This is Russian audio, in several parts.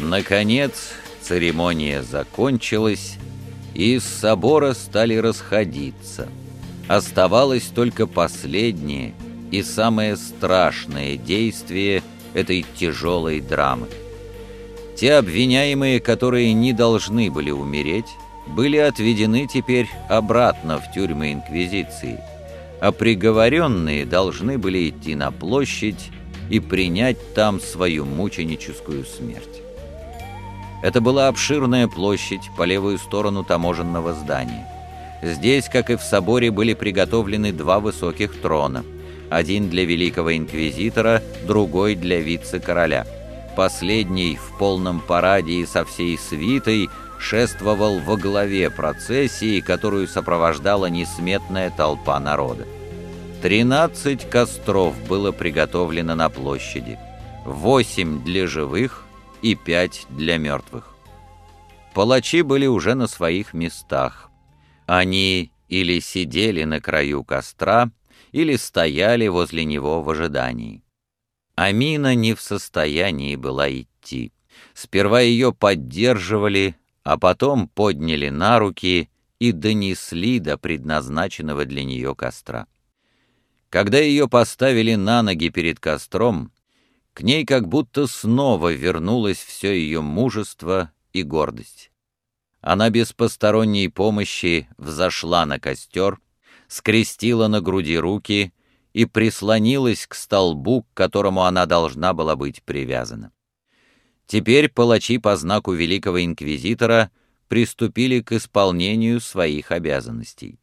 Наконец церемония закончилась, и из собора стали расходиться. Оставалось только последнее и самое страшное действие этой тяжелой драмы. Те обвиняемые, которые не должны были умереть, были отведены теперь обратно в тюрьмы Инквизиции, а приговоренные должны были идти на площадь и принять там свою мученическую смерть. Это была обширная площадь по левую сторону таможенного здания. Здесь, как и в соборе, были приготовлены два высоких трона. Один для великого инквизитора, другой для вице-короля. Последний в полном параде и со всей свитой шествовал во главе процессии, которую сопровождала несметная толпа народа. Тринадцать костров было приготовлено на площади, восемь для живых, и пять для мертвых. Палачи были уже на своих местах. Они или сидели на краю костра, или стояли возле него в ожидании. Амина не в состоянии была идти. Сперва ее поддерживали, а потом подняли на руки и донесли до предназначенного для нее костра. Когда ее поставили на ноги перед костром, к ней как будто снова вернулось все ее мужество и гордость. Она без посторонней помощи взошла на костер, скрестила на груди руки и прислонилась к столбу, к которому она должна была быть привязана. Теперь палачи по знаку великого инквизитора приступили к исполнению своих обязанностей.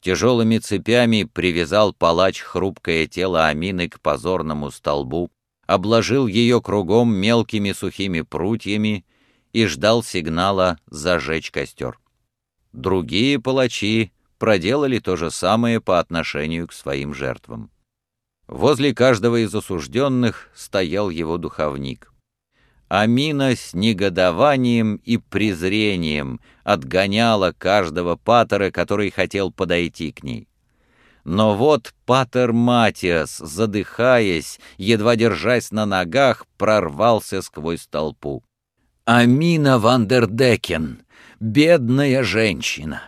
Тяжелыми цепями привязал палач хрупкое тело Амины к позорному столбу, обложил ее кругом мелкими сухими прутьями и ждал сигнала зажечь костер. Другие палачи проделали то же самое по отношению к своим жертвам. Возле каждого из осужденных стоял его духовник. Амина с негодованием и презрением отгоняла каждого патера, который хотел подойти к ней. Но вот Патер Матиас, задыхаясь, едва держась на ногах, прорвался сквозь толпу. «Амина Вандердекен, бедная женщина!»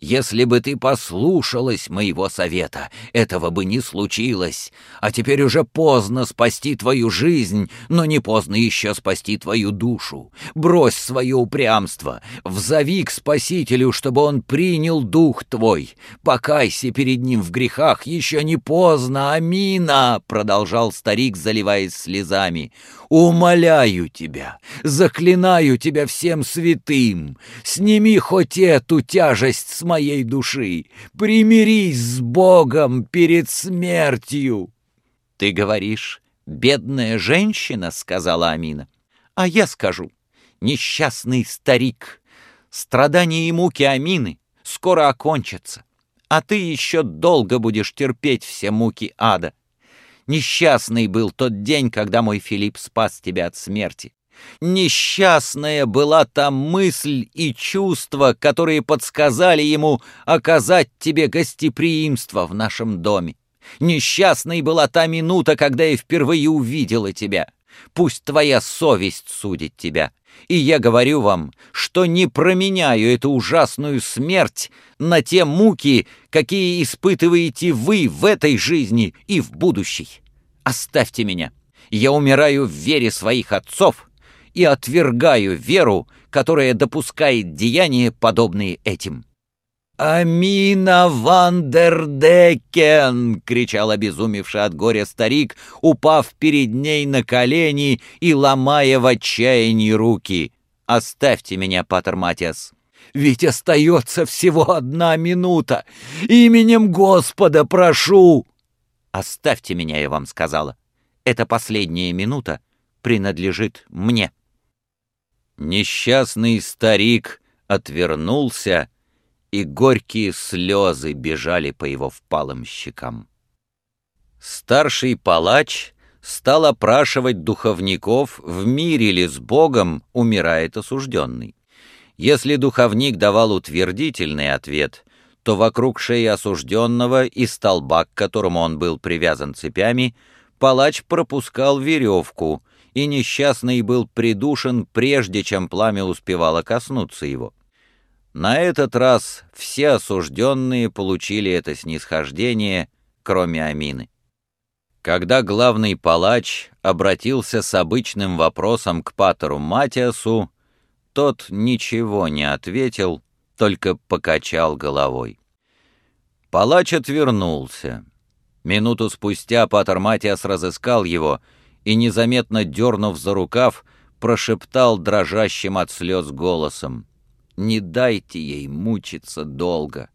Если бы ты послушалась моего совета, этого бы не случилось. А теперь уже поздно спасти твою жизнь, но не поздно еще спасти твою душу. Брось свое упрямство, взови к Спасителю, чтобы он принял дух твой. Покайся перед ним в грехах, еще не поздно, амина!» Продолжал старик, заливаясь слезами. «Умоляю тебя, заклинаю тебя всем святым, сними хоть эту тяжесть с моей души, примирись с Богом перед смертью!» «Ты говоришь, бедная женщина?» — сказала Амина. «А я скажу, несчастный старик, страдания и муки Амины скоро окончатся, а ты еще долго будешь терпеть все муки ада. Несчастный был тот день, когда мой Филипп спас тебя от смерти. Несчастная была та мысль и чувства, которые подсказали ему оказать тебе гостеприимство в нашем доме. Несчастной была та минута, когда я впервые увидела тебя. Пусть твоя совесть судит тебя. И я говорю вам, что не променяю эту ужасную смерть на те муки, какие испытываете вы в этой жизни и в будущей. Оставьте меня. Я умираю в вере своих отцов, и отвергаю веру, которая допускает деяния, подобные этим». «Амина Вандердекен!» — кричал обезумевший от горя старик, упав перед ней на колени и ломая в отчаянии руки. «Оставьте меня, Патер Матиас!» Ведь остается всего одна минута. Именем Господа прошу!» «Оставьте меня, я вам сказала. Эта последняя минута принадлежит мне». Несчастный старик отвернулся, и горькие слезы бежали по его впалым щекам. Старший палач стал опрашивать духовников, в мире ли с Богом умирает осужденный. Если духовник давал утвердительный ответ, то вокруг шеи осужденного и столба, к которому он был привязан цепями, палач пропускал веревку — и несчастный был придушен, прежде чем пламя успевало коснуться его. На этот раз все осужденные получили это снисхождение, кроме Амины. Когда главный палач обратился с обычным вопросом к патеру Матиасу, тот ничего не ответил, только покачал головой. Палач отвернулся. Минуту спустя патер Матиас разыскал его и, незаметно дернув за рукав, прошептал дрожащим от слез голосом. «Не дайте ей мучиться долго!»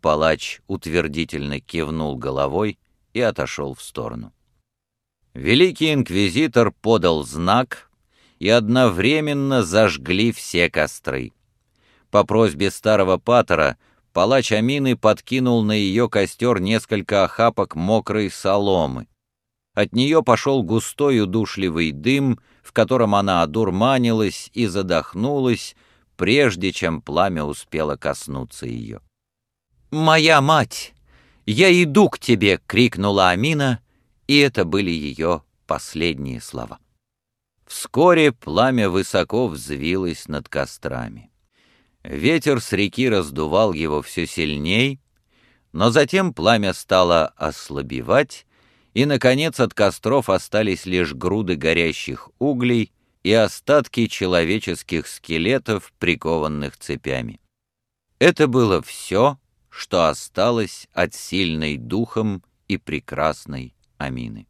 Палач утвердительно кивнул головой и отошел в сторону. Великий инквизитор подал знак, и одновременно зажгли все костры. По просьбе старого патера палач Амины подкинул на ее костер несколько охапок мокрой соломы. От нее пошел густой удушливый дым, в котором она одурманилась и задохнулась, прежде чем пламя успело коснуться ее. «Моя мать! Я иду к тебе!» — крикнула Амина, и это были ее последние слова. Вскоре пламя высоко взвилось над кострами. Ветер с реки раздувал его все сильней, но затем пламя стало ослабевать, и, наконец, от костров остались лишь груды горящих углей и остатки человеческих скелетов, прикованных цепями. Это было все, что осталось от сильной духом и прекрасной Амины.